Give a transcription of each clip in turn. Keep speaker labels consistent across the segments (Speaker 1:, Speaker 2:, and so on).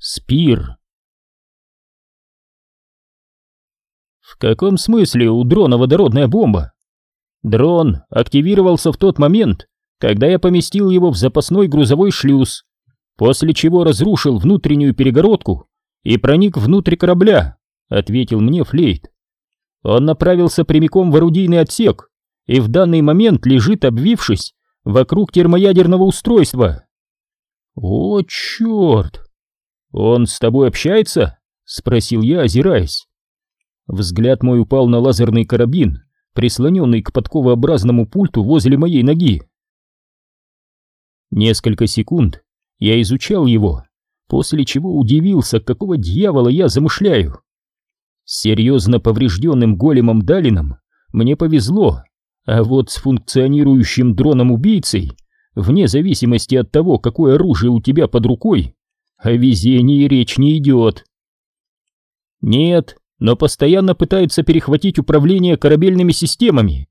Speaker 1: Спир. В каком смысле у дрона водородная бомба? Дрон активировался в тот момент, когда я поместил его в запасной грузовой шлюз, после чего разрушил внутреннюю перегородку и проник внутрь корабля, ответил мне Флейт. Он направился прямиком в орудийный отсек и в данный момент лежит, обвившись, вокруг термоядерного устройства. О, черт! Он с тобой общается? Спросил я, озираясь. Взгляд мой упал на лазерный карабин, прислоненный к подковообразному пульту возле моей ноги. Несколько секунд я изучал его, после чего удивился, какого дьявола я замышляю. С серьезно поврежденным големом Далином мне повезло, а вот с функционирующим дроном-убийцей, вне зависимости от того, какое оружие у тебя под рукой, о везении речь не идет. Нет, но постоянно пытается перехватить управление корабельными системами.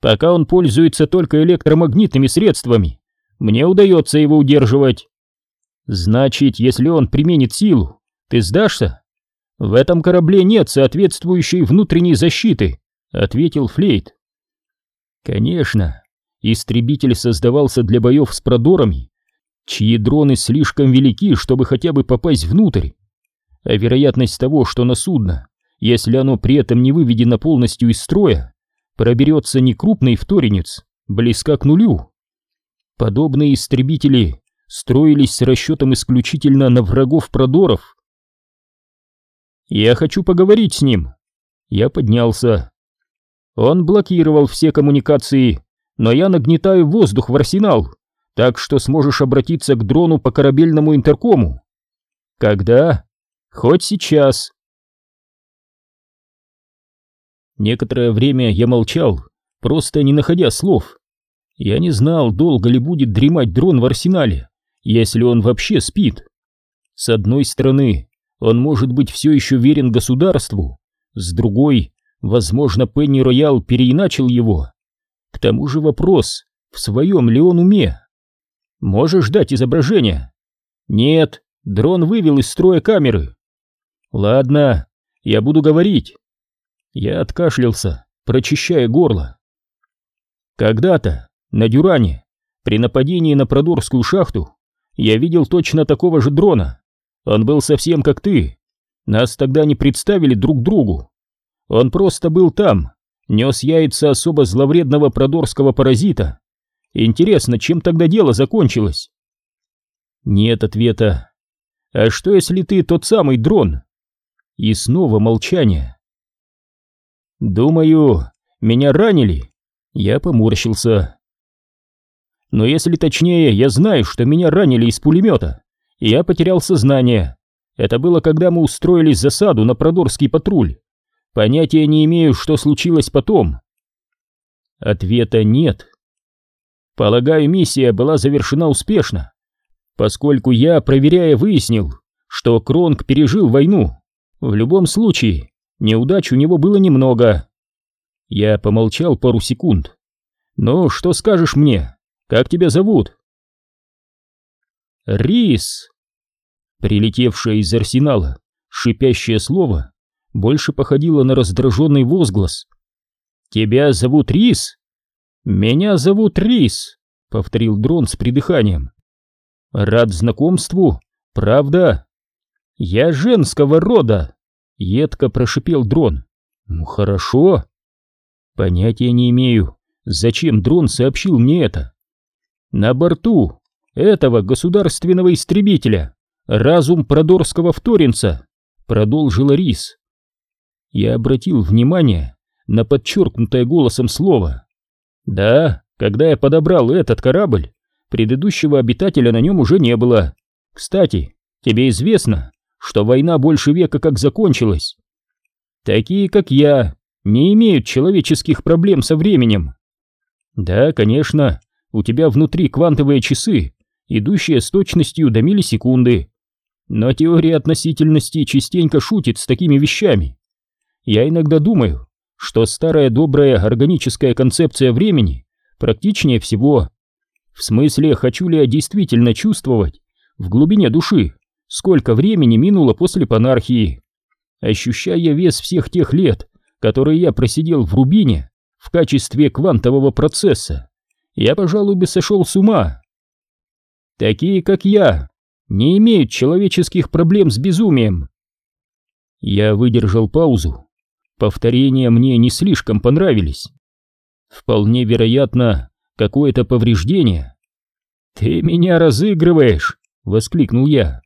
Speaker 1: Пока он пользуется только электромагнитными средствами, мне удается его удерживать. Значит, если он применит силу, ты сдашься? В этом корабле нет соответствующей внутренней защиты, ответил Флейт. Конечно, истребитель создавался для боев с продорами, чьи дроны слишком велики, чтобы хотя бы попасть внутрь. А вероятность того, что на судно если оно при этом не выведено полностью из строя, проберется некрупный вторинец, близка к нулю. Подобные истребители строились с расчетом исключительно на врагов продоров. «Я хочу поговорить с ним». Я поднялся. Он блокировал все коммуникации, но я нагнетаю воздух в арсенал, так что сможешь обратиться к дрону по корабельному интеркому. Когда? Хоть сейчас. Некоторое время я молчал, просто не находя слов. Я не знал, долго ли будет дремать дрон в арсенале, если он вообще спит. С одной стороны, он может быть все еще верен государству, с другой, возможно, Пенни Роял переиначил его. К тому же вопрос, в своем ли он уме? Можешь дать изображение? Нет, дрон вывел из строя камеры. Ладно, я буду говорить. Я откашлялся, прочищая горло. Когда-то, на Дюране, при нападении на Продорскую шахту, я видел точно такого же дрона. Он был совсем как ты. Нас тогда не представили друг другу. Он просто был там, нес яйца особо зловредного продорского паразита. Интересно, чем тогда дело закончилось? Нет ответа. А что если ты тот самый дрон? И снова молчание. «Думаю, меня ранили?» Я поморщился. «Но если точнее, я знаю, что меня ранили из пулемета, я потерял сознание. Это было, когда мы устроили засаду на Продорский патруль. Понятия не имею, что случилось потом». Ответа нет. Полагаю, миссия была завершена успешно, поскольку я, проверяя, выяснил, что Кронг пережил войну. В любом случае, Неудач у него было немного. Я помолчал пару секунд. «Ну, что скажешь мне? Как тебя зовут?» «Рис!» Прилетевшее из арсенала шипящее слово больше походило на раздраженный возглас. «Тебя зовут Рис?» «Меня зовут Рис», — повторил дрон с придыханием. «Рад знакомству, правда?» «Я женского рода», Едко прошипел дрон. «Ну хорошо». Понятия не имею, зачем дрон сообщил мне это. На борту этого государственного истребителя разум продорского вторинца, продолжила Рис. Я обратил внимание на подчеркнутое голосом слово. Да, когда я подобрал этот корабль, предыдущего обитателя на нем уже не было. Кстати, тебе известно, что война больше века как закончилась. Такие, как я, не имеют человеческих проблем со временем. Да, конечно, у тебя внутри квантовые часы, идущие с точностью до миллисекунды. Но теория относительности частенько шутит с такими вещами. Я иногда думаю, что старая добрая органическая концепция времени практичнее всего. В смысле, хочу ли я действительно чувствовать в глубине души сколько времени минуло после панархии. Ощущая вес всех тех лет, которые я просидел в Рубине в качестве квантового процесса, я, пожалуй, бы сошел с ума. Такие, как я, не имеют человеческих проблем с безумием. Я выдержал паузу. Повторения мне не слишком понравились. Вполне вероятно, какое-то повреждение. «Ты меня разыгрываешь!» — воскликнул я.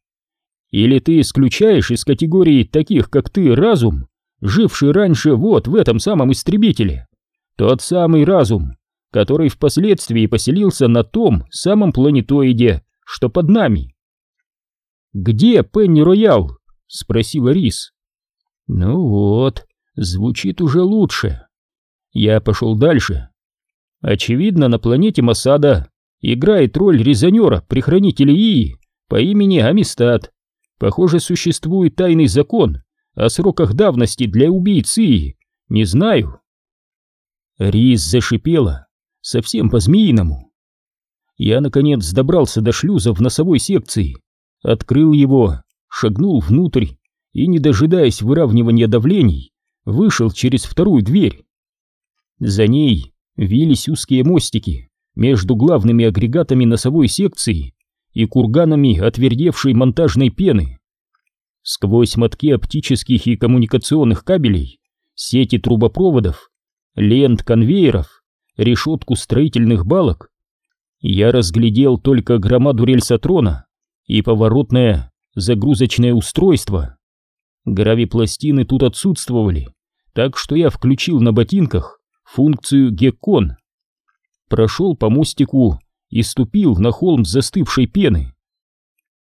Speaker 1: «Или ты исключаешь из категории таких, как ты, разум, живший раньше вот в этом самом истребителе? Тот самый разум, который впоследствии поселился на том самом планетоиде, что под нами». «Где Пенни Роял?» — спросила Рис. «Ну вот, звучит уже лучше». Я пошел дальше. Очевидно, на планете Масада играет роль резонера при хранителе Ии по имени Амистад. Похоже, существует тайный закон о сроках давности для убийц Ии. Не знаю. Рис зашипела, совсем по-змеиному. Я, наконец, добрался до шлюза в носовой секции, открыл его, шагнул внутрь и, не дожидаясь выравнивания давлений, вышел через вторую дверь. За ней вились узкие мостики между главными агрегатами носовой секции и курганами отвердевшей монтажной пены. Сквозь мотки оптических и коммуникационных кабелей, сети трубопроводов, лент конвейеров, решетку строительных балок, я разглядел только громаду рельсотрона и поворотное загрузочное устройство. Гравипластины тут отсутствовали, так что я включил на ботинках функцию геккон. Прошел по мостику и ступил на холм застывшей пены.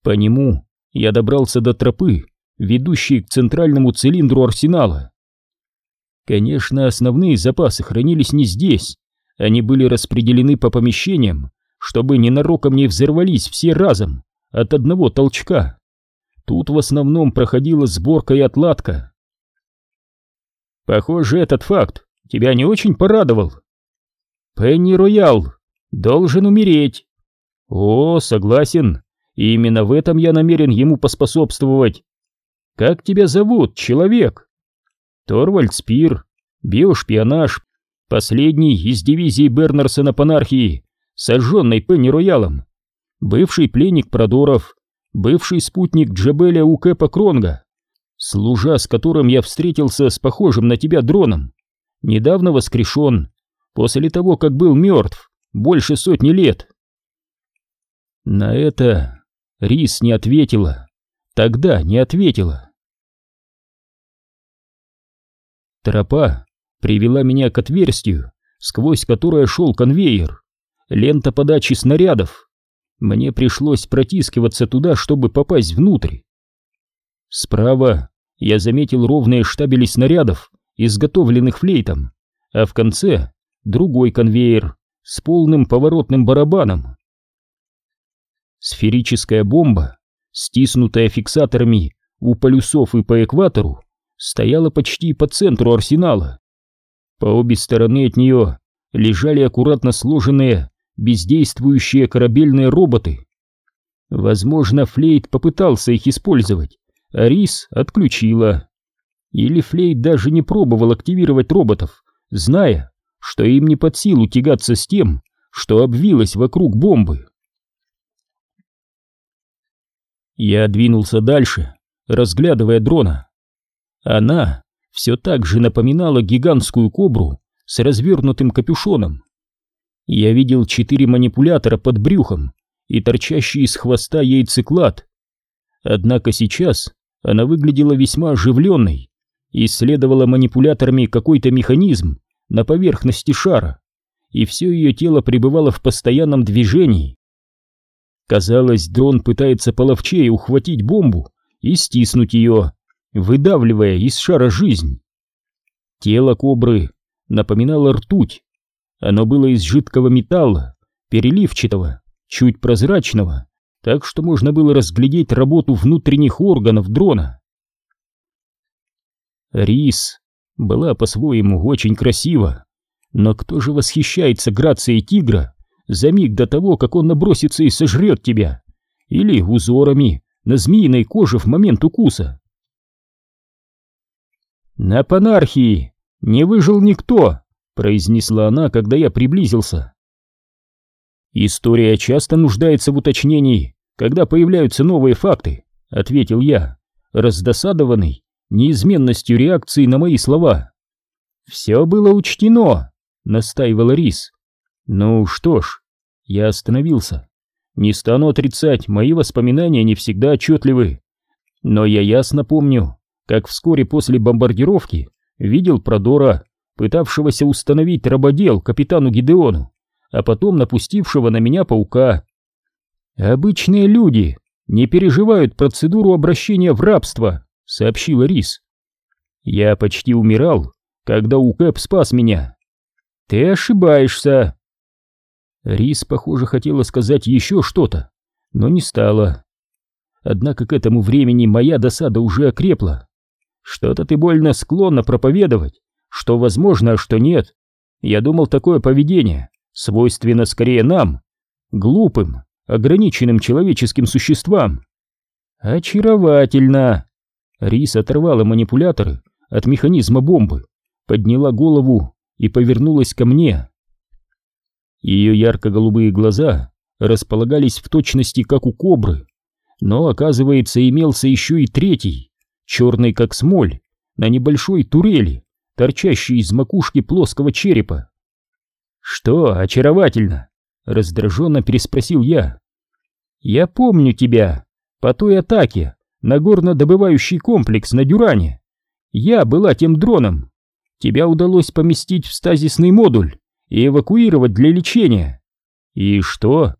Speaker 1: По нему я добрался до тропы, ведущей к центральному цилиндру арсенала. Конечно, основные запасы хранились не здесь, они были распределены по помещениям, чтобы ненароком не взорвались все разом от одного толчка. Тут в основном проходила сборка и отладка. Похоже, этот факт тебя не очень порадовал. Пенни Роял должен умереть. О, согласен, и именно в этом я намерен ему поспособствовать. Как тебя зовут, человек? Торвальд Спир, биошпионаж, последний из дивизии Бернарсона Панархии, сожженный Пенни Роялом, бывший пленник Продоров, бывший спутник Джабеля у Кэпа Кронга, служа с которым я встретился с похожим на тебя дроном, недавно воскрешен, после того, как был мертв больше сотни лет. На это Рис не ответила, тогда не ответила. Тропа привела меня к отверстию, сквозь которое шел конвейер, лента подачи снарядов. Мне пришлось протискиваться туда, чтобы попасть внутрь. Справа я заметил ровные штабели снарядов, изготовленных флейтом, а в конце другой конвейер с полным поворотным барабаном. Сферическая бомба, стиснутая фиксаторами у полюсов и по экватору, стояла почти по центру арсенала. По обе стороны от нее лежали аккуратно сложенные бездействующие корабельные роботы. Возможно, Флейт попытался их использовать, а Рис отключила. Или Флейт даже не пробовал активировать роботов, зная, что им не под силу тягаться с тем, что обвилось вокруг бомбы. Я двинулся дальше, разглядывая дрона. Она все так же напоминала гигантскую кобру с развернутым капюшоном. Я видел четыре манипулятора под брюхом и торчащий из хвоста яйцеклад. Однако сейчас она выглядела весьма оживленной, исследовала манипуляторами какой-то механизм на поверхности шара, и все ее тело пребывало в постоянном движении. Казалось, дрон пытается половчее ухватить бомбу и стиснуть ее, выдавливая из шара жизнь. Тело кобры напоминало ртуть, оно было из жидкого металла, переливчатого, чуть прозрачного, так что можно было разглядеть работу внутренних органов дрона. Рис была по-своему очень красива, но кто же восхищается грацией тигра за миг до того, как он набросится и сожрет тебя, или узорами, на змеиной коже в момент укуса. «На панархии не выжил никто», — произнесла она, когда я приблизился. «История часто нуждается в уточнении, когда появляются новые факты», — ответил я, раздосадованный неизменностью реакции на мои слова. «Все было учтено», — настаивала Рис. «Ну что ж», — я остановился. «Не стану отрицать, мои воспоминания не всегда отчетливы. Но я ясно помню, как вскоре после бомбардировки видел Продора, пытавшегося установить рабодел капитану Гидеону, а потом напустившего на меня паука. Обычные люди не переживают процедуру обращения в рабство, сообщила Рис. Я почти умирал, когда Укэп спас меня. Ты ошибаешься. Рис, похоже, хотела сказать еще что-то, но не стала. Однако к этому времени моя досада уже окрепла. Что-то ты больно склонна проповедовать, что возможно, а что нет. Я думал, такое поведение свойственно скорее нам, глупым, ограниченным человеческим существам. Очаровательно. Рис оторвала манипуляторы от механизма бомбы, подняла голову и повернулась ко мне. Ее ярко-голубые глаза располагались в точности, как у кобры, но, оказывается, имелся еще и третий, черный как смоль, на небольшой турели, торчащей из макушки плоского черепа. «Что, очаровательно?» — раздраженно переспросил я. «Я помню тебя по той атаке на горнодобывающий комплекс на Дюране. Я была тем дроном. Тебя удалось поместить в стазисный модуль и эвакуировать для лечения. И что?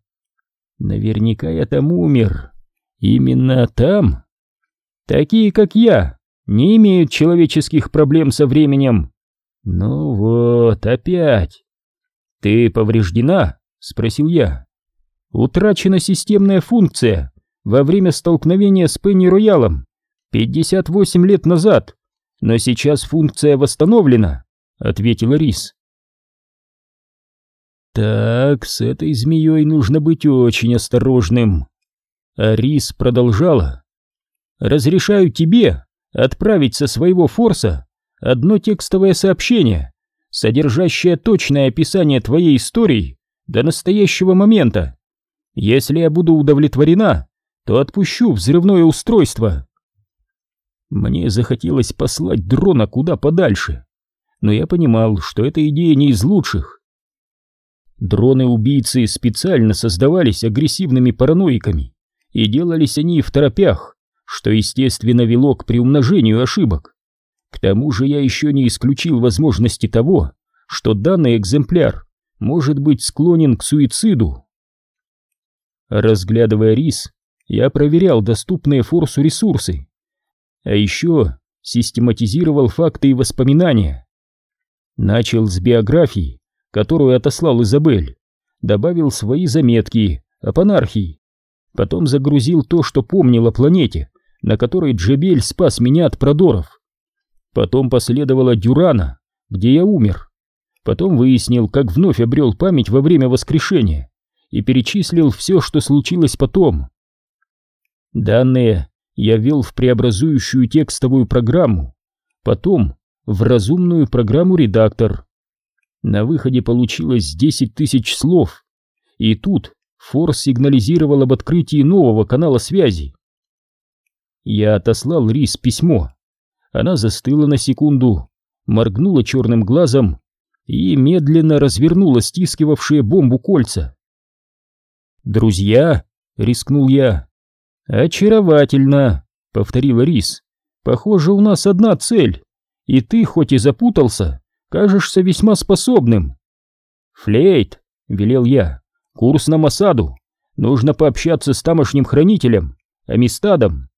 Speaker 1: Наверняка я там умер. Именно там?» Такие, как я, не имеют человеческих проблем со временем. Ну вот, опять. Ты повреждена? Спросил я. Утрачена системная функция во время столкновения с Пенни Роялом 58 лет назад, но сейчас функция восстановлена, ответила Рис. Так, с этой змеей нужно быть очень осторожным. А Рис продолжала разрешаю тебе отправить со своего форса одно текстовое сообщение, содержащее точное описание твоей истории до настоящего момента. Если я буду удовлетворена, то отпущу взрывное устройство. Мне захотелось послать дрона куда подальше, но я понимал, что эта идея не из лучших. Дроны-убийцы специально создавались агрессивными параноиками, и делались они в торопях, что, естественно, вело к приумножению ошибок. К тому же я еще не исключил возможности того, что данный экземпляр может быть склонен к суициду. Разглядывая рис, я проверял доступные форсу ресурсы, а еще систематизировал факты и воспоминания. Начал с биографии, которую отослал Изабель, добавил свои заметки о панархии, потом загрузил то, что помнил о планете, на которой Джебель спас меня от продоров. Потом последовала Дюрана, где я умер. Потом выяснил, как вновь обрел память во время воскрешения и перечислил все, что случилось потом. Данные я ввел в преобразующую текстовую программу, потом в разумную программу редактор. На выходе получилось 10 тысяч слов, и тут Форс сигнализировал об открытии нового канала связи. Я отослал Рис письмо. Она застыла на секунду, моргнула черным глазом и медленно развернула стискивавшие бомбу кольца. «Друзья!» — рискнул я. «Очаровательно!» — повторила Рис. «Похоже, у нас одна цель, и ты, хоть и запутался, кажешься весьма способным». «Флейт!» — велел я. «Курс на Масаду. Нужно пообщаться с тамошним хранителем, Амистадом.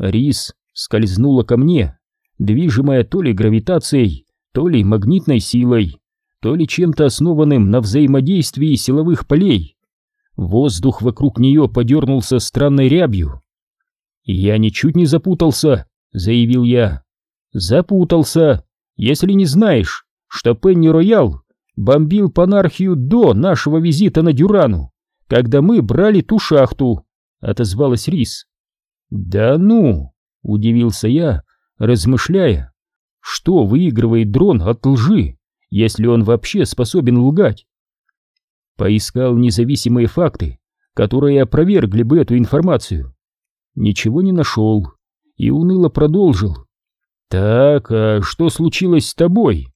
Speaker 1: Рис скользнула ко мне, движимая то ли гравитацией, то ли магнитной силой, то ли чем-то основанным на взаимодействии силовых полей. Воздух вокруг нее подернулся странной рябью. «Я ничуть не запутался», — заявил я. «Запутался, если не знаешь, что Пенни Роял бомбил Панархию до нашего визита на Дюрану, когда мы брали ту шахту. — отозвалась Рис. «Да ну!» — удивился я, размышляя, что выигрывает дрон от лжи, если он вообще способен лгать. Поискал независимые факты, которые опровергли бы эту информацию. Ничего не нашел и уныло продолжил. «Так, а что случилось с тобой?»